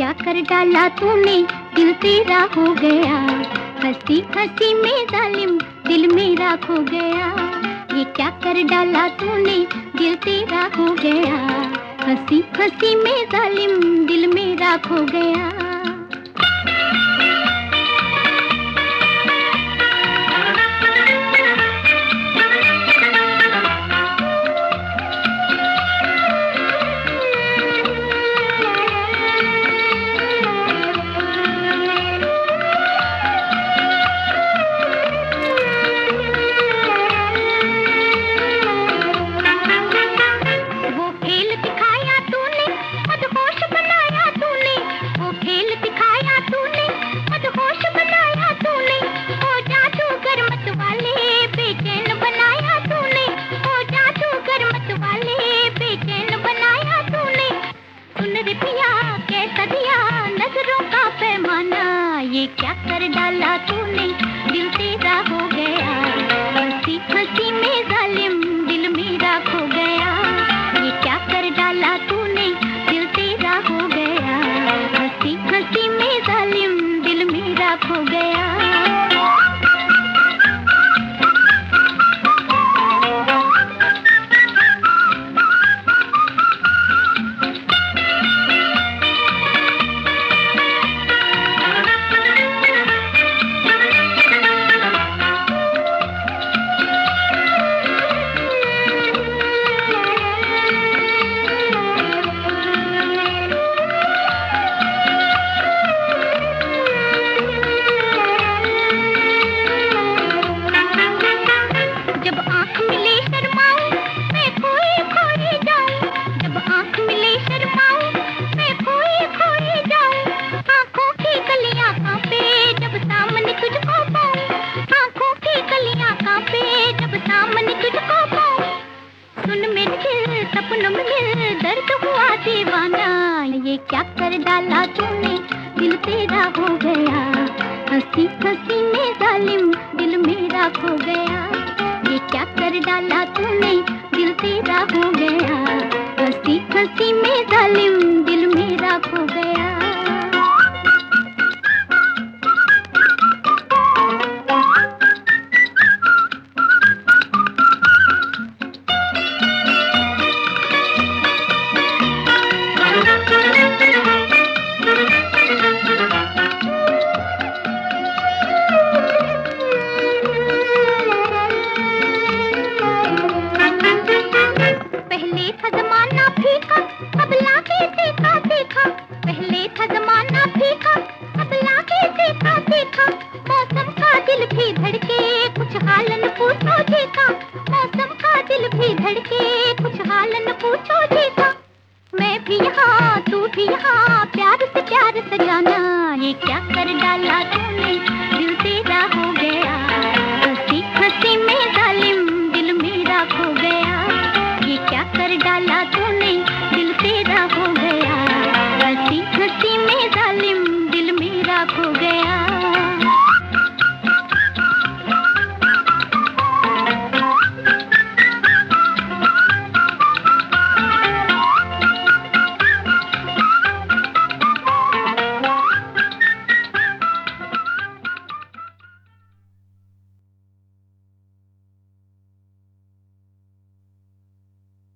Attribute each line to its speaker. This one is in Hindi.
Speaker 1: डाला तूने? दिल तेरा हो गया। हँसी हँसी में जालिम दिल मेरा खो गया। ये क्या कर डाला तूने? दिल तेरा हो गया। हँसी हँसी में जालिम दिल मेरा खो गया। ये क्या कर डाला तूने क्या कर डाला तूने? दिल तेरा हो गया। हँसी हँसी में जालिम दिल मेरा खो गया। ये क्या कर डाला तूने? तू भी